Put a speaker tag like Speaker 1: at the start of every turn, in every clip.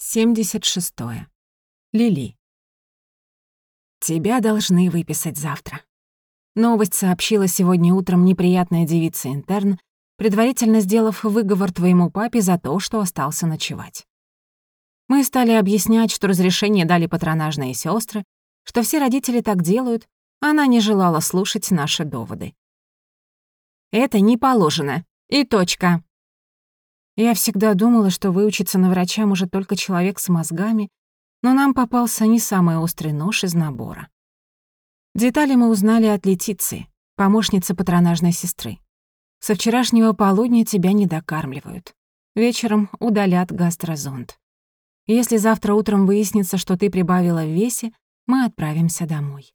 Speaker 1: 76. Лили. Тебя должны выписать завтра. Новость сообщила сегодня утром неприятная девица-интерн, предварительно сделав выговор твоему папе за то, что остался ночевать. Мы стали объяснять, что разрешение дали патронажные сестры, что все родители так делают, а она не желала слушать наши доводы. «Это не положено. И точка», я всегда думала, что выучиться на врача может только человек с мозгами, но нам попался не самый острый нож из набора. Детали мы узнали от Летиции, помощницы патронажной сестры. Со вчерашнего полудня тебя не докармливают. Вечером удалят гастрозонд. Если завтра утром выяснится, что ты прибавила в весе, мы отправимся домой.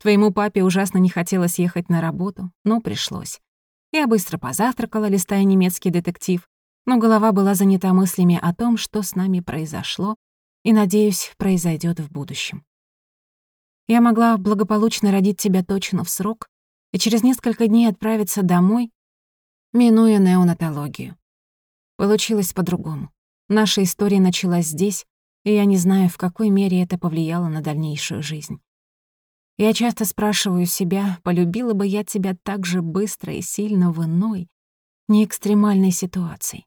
Speaker 1: Твоему папе ужасно не хотелось ехать на работу, но пришлось. Я быстро позавтракала, листая немецкий детектив, но голова была занята мыслями о том, что с нами произошло и, надеюсь, произойдет в будущем. Я могла благополучно родить тебя точно в срок и через несколько дней отправиться домой, минуя неонатологию. Получилось по-другому. Наша история началась здесь, и я не знаю, в какой мере это повлияло на дальнейшую жизнь. Я часто спрашиваю себя, полюбила бы я тебя так же быстро и сильно в иной, не экстремальной ситуации.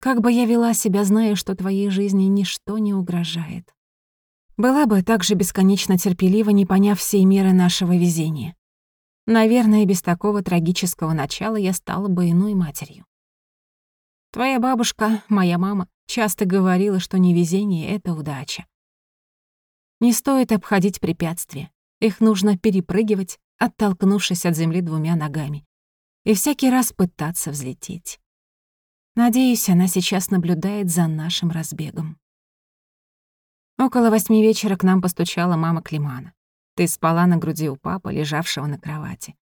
Speaker 1: Как бы я вела себя, зная, что твоей жизни ничто не угрожает. Была бы также бесконечно терпелива, не поняв всей меры нашего везения. Наверное, без такого трагического начала я стала бы иной матерью. Твоя бабушка, моя мама, часто говорила, что невезение — это удача. Не стоит обходить препятствия. Их нужно перепрыгивать, оттолкнувшись от земли двумя ногами. И всякий раз пытаться взлететь. Надеюсь, она сейчас наблюдает за нашим разбегом. Около восьми вечера к нам постучала мама Климана. Ты спала на груди у папы, лежавшего на кровати.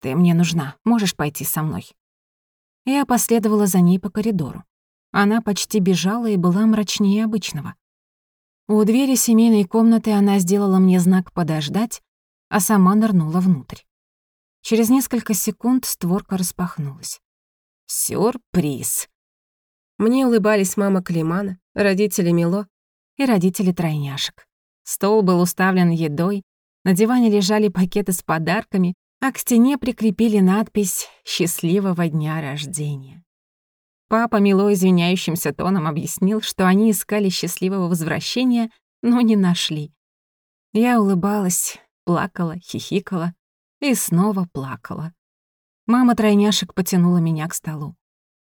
Speaker 1: Ты мне нужна, можешь пойти со мной. Я последовала за ней по коридору. Она почти бежала и была мрачнее обычного. У двери семейной комнаты она сделала мне знак «подождать», а сама нырнула внутрь. Через несколько секунд створка распахнулась. Сюрприз! Мне улыбались мама Климана, родители Мило и родители тройняшек. Стол был уставлен едой, на диване лежали пакеты с подарками, а к стене прикрепили надпись «Счастливого дня рождения». Папа Мило извиняющимся тоном объяснил, что они искали счастливого возвращения, но не нашли. Я улыбалась, плакала, хихикала и снова плакала. Мама тройняшек потянула меня к столу.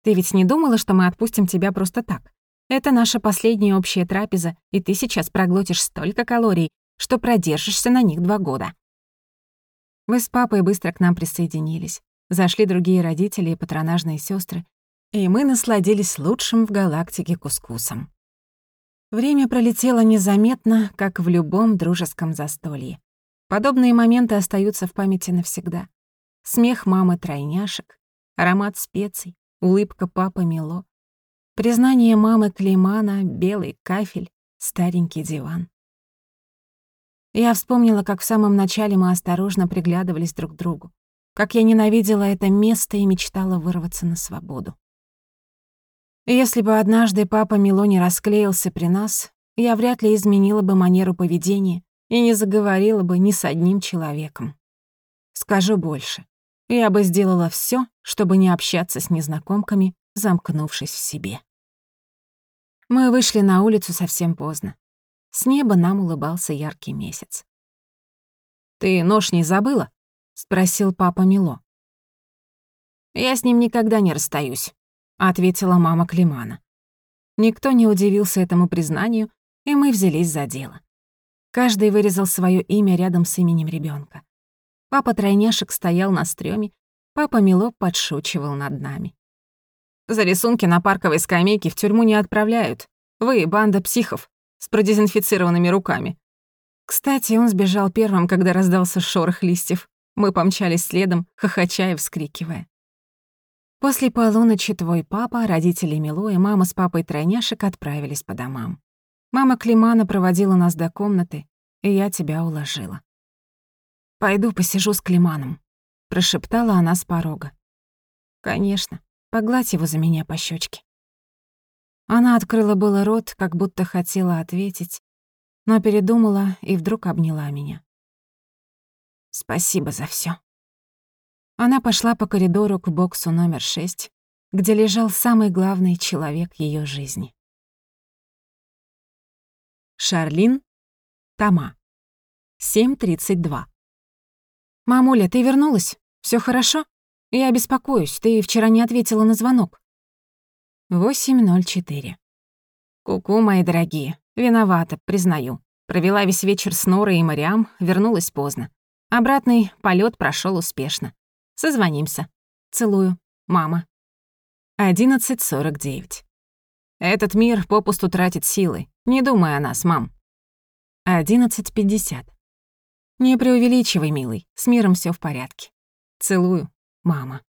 Speaker 1: «Ты ведь не думала, что мы отпустим тебя просто так? Это наша последняя общая трапеза, и ты сейчас проглотишь столько калорий, что продержишься на них два года». Вы с папой быстро к нам присоединились. Зашли другие родители и патронажные сестры, и мы насладились лучшим в галактике кускусом. Время пролетело незаметно, как в любом дружеском застолье. Подобные моменты остаются в памяти навсегда. Смех мамы тройняшек, аромат специй, улыбка папы Мило, признание мамы Климана, белый кафель, старенький диван. Я вспомнила, как в самом начале мы осторожно приглядывались друг к другу, как я ненавидела это место и мечтала вырваться на свободу. Если бы однажды папа Мило не расклеился при нас, я вряд ли изменила бы манеру поведения и не заговорила бы ни с одним человеком. Скажу больше. Я бы сделала все, чтобы не общаться с незнакомками, замкнувшись в себе. Мы вышли на улицу совсем поздно. С неба нам улыбался яркий месяц. «Ты нож не забыла?» — спросил папа Мило. «Я с ним никогда не расстаюсь», — ответила мама Климана. Никто не удивился этому признанию, и мы взялись за дело. Каждый вырезал свое имя рядом с именем ребенка. Папа Тройняшек стоял на стреме, папа Мило подшучивал над нами. «За рисунки на парковой скамейке в тюрьму не отправляют. Вы — банда психов с продезинфицированными руками». Кстати, он сбежал первым, когда раздался шорох листьев. Мы помчались следом, хохоча и вскрикивая. После полуночи твой папа, родители Мило и мама с папой тройняшек отправились по домам. Мама Климана проводила нас до комнаты, и я тебя уложила. «Пойду посижу с Климаном», — прошептала она с порога. «Конечно, погладь его за меня по щечке. Она открыла было рот, как будто хотела ответить, но передумала и вдруг обняла меня. Спасибо за всё. Она пошла по коридору к боксу номер шесть, где лежал самый главный человек её жизни. Шарлин, Тома. 7.32. «Мамуля, ты вернулась? Всё хорошо? Я беспокоюсь, ты вчера не ответила на звонок». 8.04. «Ку-ку, мои дорогие. Виновата, признаю. Провела весь вечер с Норой и Мариам, вернулась поздно. Обратный полет прошел успешно. Созвонимся. Целую. Мама. 11.49. Этот мир попусту тратит силы. Не думай о нас, мам. 11.50. Не преувеличивай, милый. С миром все в порядке. Целую. Мама.